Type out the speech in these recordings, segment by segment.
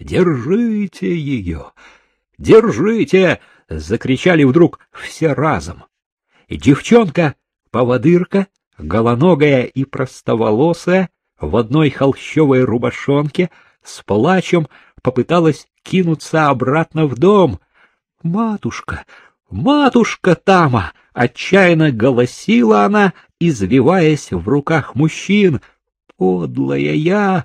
Держите ее! Держите! — закричали вдруг все разом. Девчонка, поводырка, голоногая и простоволосая, в одной холщовой рубашонке, с плачем попыталась кинуться обратно в дом. «Матушка! Матушка Тама!» — отчаянно голосила она, извиваясь в руках мужчин. «Подлая я!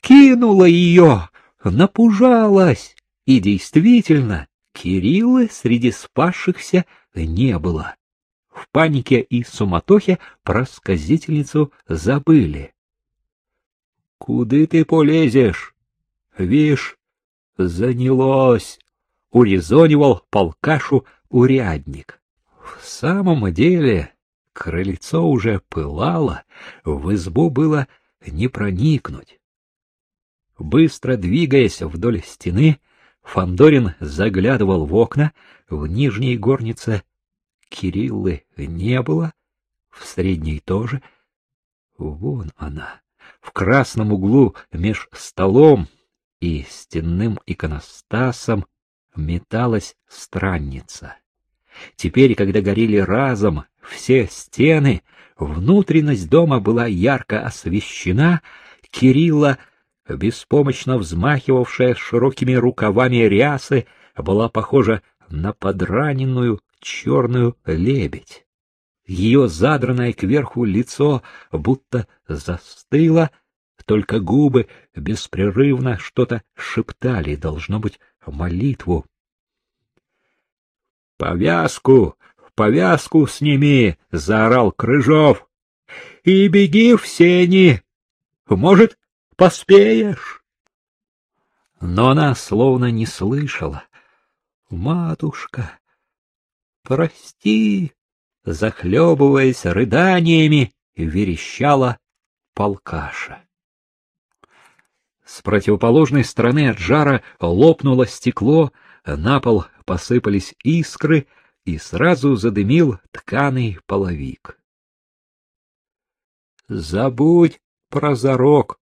Кинула ее! Напужалась!» И действительно, Кирилла среди спасшихся не было. В панике и суматохе про сказительницу забыли. — Куды ты полезешь? Вишь, занялось, — урезонивал полкашу урядник. В самом деле крыльцо уже пылало, в избу было не проникнуть. Быстро двигаясь вдоль стены, Фандорин заглядывал в окна, в нижней горнице Кириллы не было, в средней тоже. Вон она, в красном углу меж столом и стенным иконостасом металась странница. Теперь, когда горели разом все стены, внутренность дома была ярко освещена, Кирилла, беспомощно взмахивавшая широкими рукавами рясы, была похожа на подраненную черную лебедь. Ее задранное кверху лицо будто застыло, только губы беспрерывно что-то шептали, должно быть, молитву. «Повязку! Повязку сними!» — заорал Крыжов. «И беги в сени! Может, поспеешь?» Но она словно не слышала. «Матушка, прости!» Захлебываясь рыданиями, верещала полкаша. С противоположной стороны от жара лопнуло стекло, на пол посыпались искры, и сразу задымил тканый половик. — Забудь про зарок!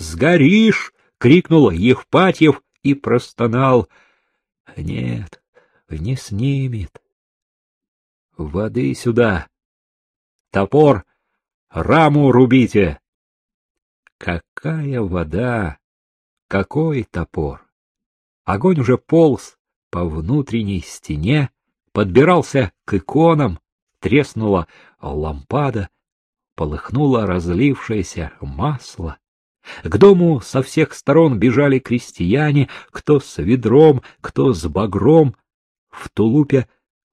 Сгоришь! — крикнул Евпатьев и простонал. — Нет, не снимет. Воды сюда! Топор! Раму рубите! Какая вода! Какой топор! Огонь уже полз по внутренней стене, подбирался к иконам, треснула лампада, полыхнуло разлившееся масло. К дому со всех сторон бежали крестьяне, кто с ведром, кто с багром. В тулупе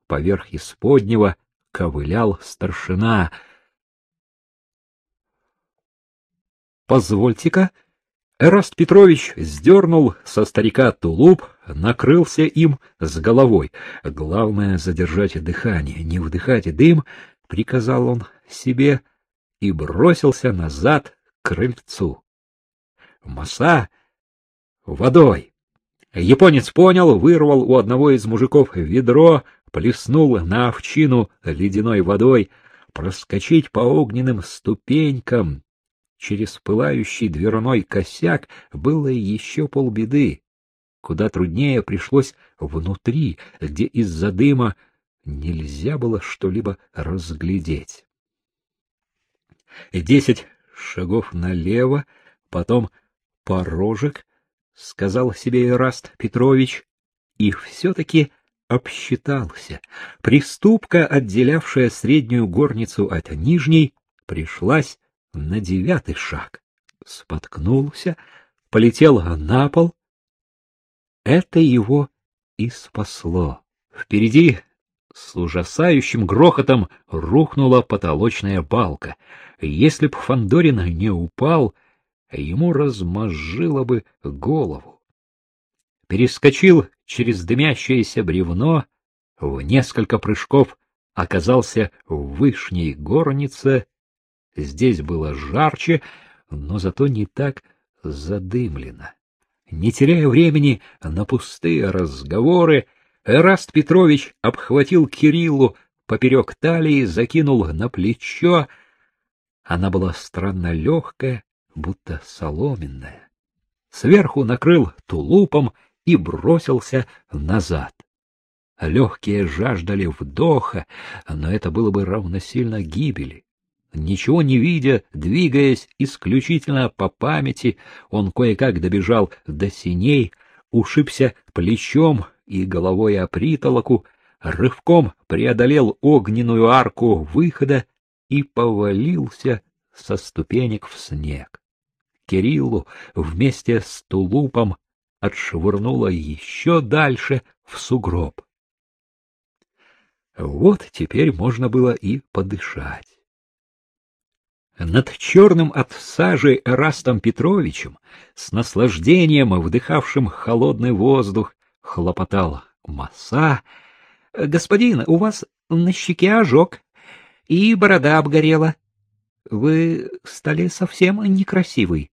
поверх исподнего ковылял старшина. — Позвольте-ка, Эраст Петрович сдернул со старика тулуп, накрылся им с головой. Главное — задержать дыхание, не вдыхать дым, — приказал он себе, и бросился назад к крыльцу. Маса водой. Японец понял, вырвал у одного из мужиков ведро, плеснул на овчину ледяной водой, проскочить по огненным ступенькам, через пылающий дверной косяк было еще полбеды. Куда труднее пришлось внутри, где из-за дыма нельзя было что-либо разглядеть. Десять шагов налево, потом порожек, — сказал себе Ираст Петрович, и все-таки обсчитался. Приступка, отделявшая среднюю горницу от нижней, пришлась на девятый шаг, споткнулся, полетел на пол. Это его и спасло. Впереди с ужасающим грохотом рухнула потолочная балка. Если б Фандорин не упал, ему размозжило бы голову. Перескочил через дымящееся бревно, в несколько прыжков оказался в вышней горнице Здесь было жарче, но зато не так задымлено. Не теряя времени на пустые разговоры, Эраст Петрович обхватил Кириллу поперек талии, закинул на плечо. Она была странно легкая, будто соломенная. сверху накрыл тулупом и бросился назад. Легкие жаждали вдоха, но это было бы равносильно гибели. Ничего не видя, двигаясь исключительно по памяти, он кое-как добежал до синей, ушибся плечом и головой о притолоку, рывком преодолел огненную арку выхода и повалился со ступенек в снег. Кириллу вместе с тулупом отшвырнуло еще дальше в сугроб. Вот теперь можно было и подышать. Над черным от сажи Растом Петровичем, с наслаждением вдыхавшим холодный воздух, хлопотал Маса. — Господин, у вас на щеке ожог, и борода обгорела. Вы стали совсем некрасивый.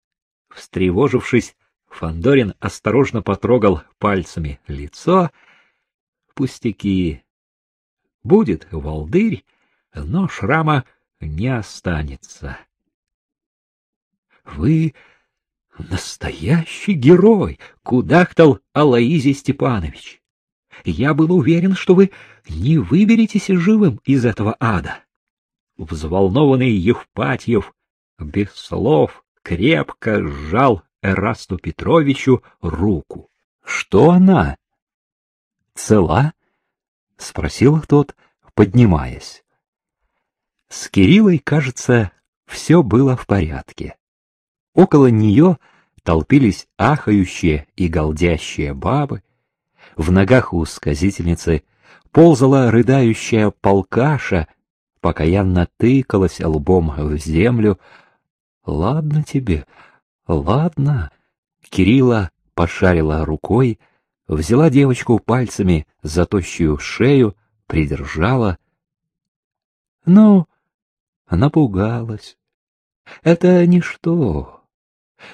Встревожившись, Фандорин осторожно потрогал пальцами лицо. Пустяки. Будет волдырь, но шрама не останется. Вы настоящий герой, кудахтал Алаизий Степанович. Я был уверен, что вы не выберетесь живым из этого ада. Взволнованный Евпатьев без слов крепко сжал Эрасту Петровичу руку. — Что она? — Цела? — спросил тот, поднимаясь. С Кириллой, кажется, все было в порядке. Около нее толпились ахающие и голдящие бабы. В ногах у сказительницы ползала рыдающая полкаша, покаянно тыкалась лбом в землю. «Ладно тебе, ладно». Кирилла пошарила рукой, взяла девочку пальцами за тощую шею, придержала. «Ну, напугалась. Это ничто.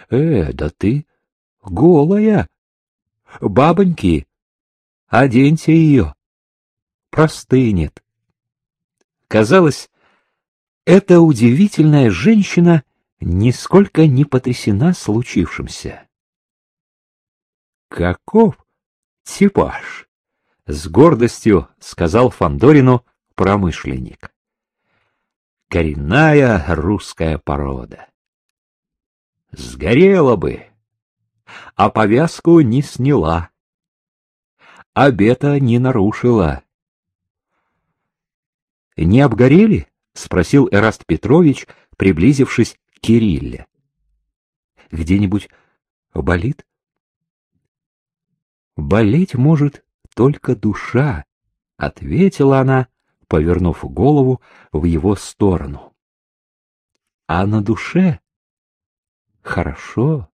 Э, да ты голая. Бабоньки, оденьте ее. Простынет. Казалось, эта удивительная женщина нисколько не потрясена случившимся. Каков типаж? С гордостью сказал Фандорину промышленник коренная русская порода. Сгорела бы, а повязку не сняла, обета не нарушила. — Не обгорели? — спросил Эраст Петрович, приблизившись Кирилле. — Где-нибудь болит? — Болеть может только душа, — ответила она, повернув голову в его сторону. А на душе хорошо,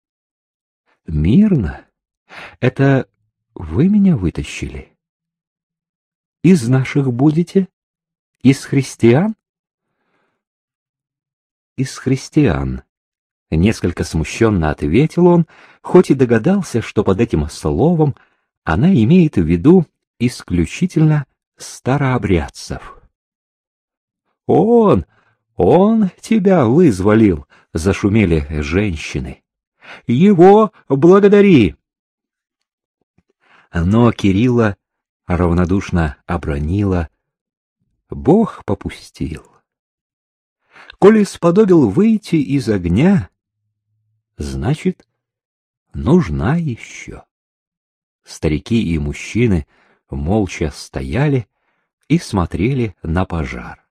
мирно. Это вы меня вытащили? Из наших будете? Из христиан? Из христиан. Несколько смущенно ответил он, хоть и догадался, что под этим словом она имеет в виду исключительно старообрядцев. «Он! Он тебя вызволил!» — зашумели женщины. «Его благодари!» Но Кирилла равнодушно обронила. Бог попустил. Коли сподобил выйти из огня, значит, нужна еще. Старики и мужчины молча стояли и смотрели на пожар.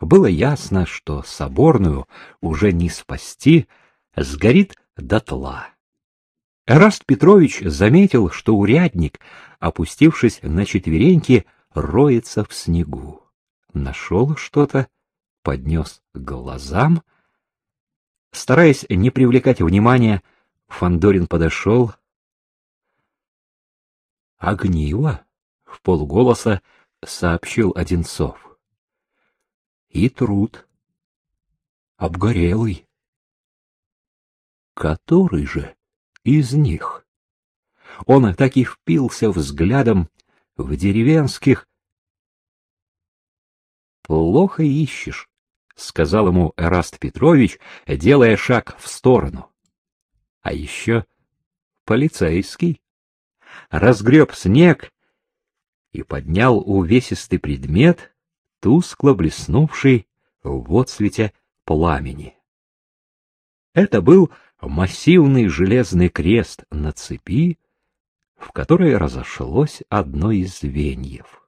Было ясно, что соборную уже не спасти, сгорит дотла. Эраст Петрович заметил, что урядник, опустившись на четвереньки, роется в снегу. Нашел что-то, поднес к глазам. Стараясь не привлекать внимания, Фандорин подошел. Огниво, в полголоса сообщил Одинцов. И труд. Обгорелый. Который же из них? Он так и впился взглядом в деревенских. Плохо ищешь, сказал ему Эраст Петрович, делая шаг в сторону. А еще полицейский. Разгреб снег и поднял увесистый предмет, тускло блеснувший в отсвете пламени. Это был массивный железный крест на цепи, в которой разошлось одно из звеньев.